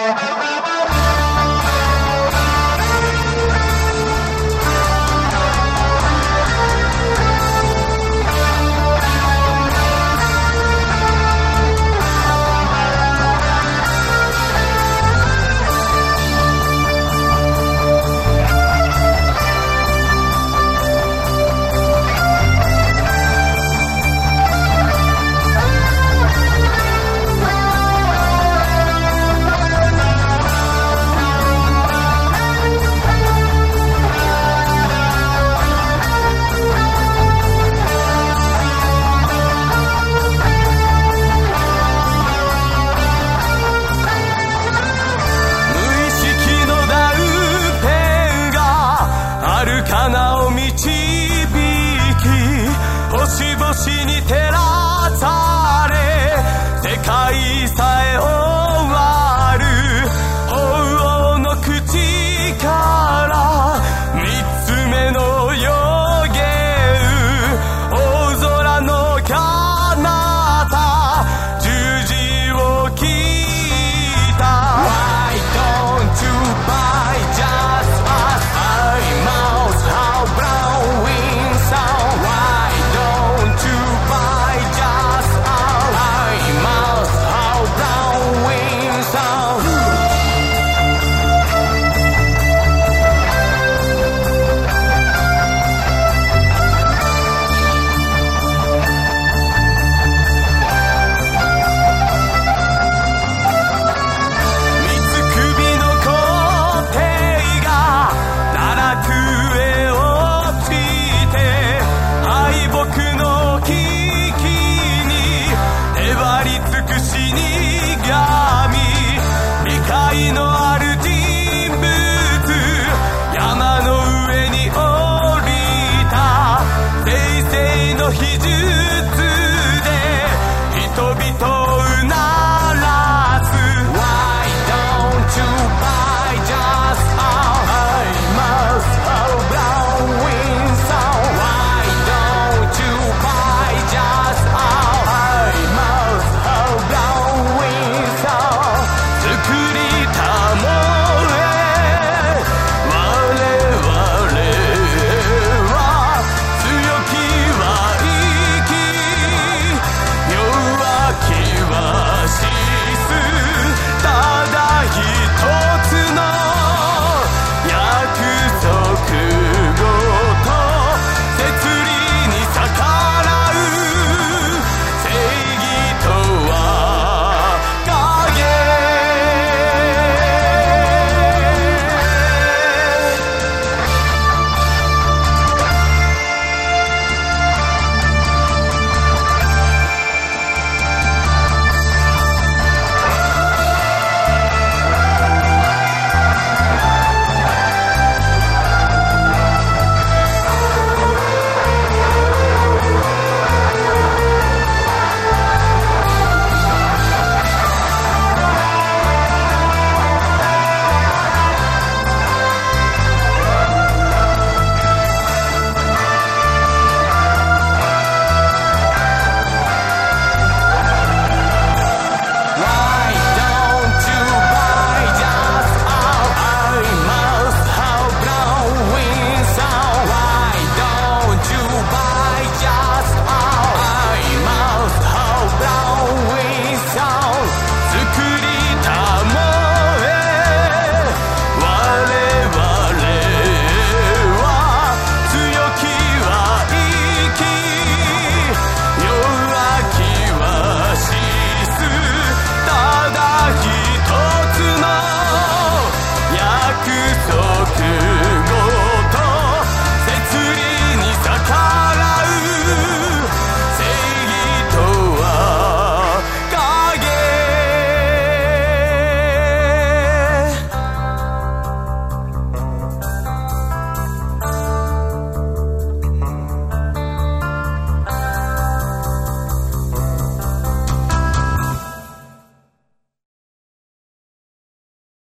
Oh,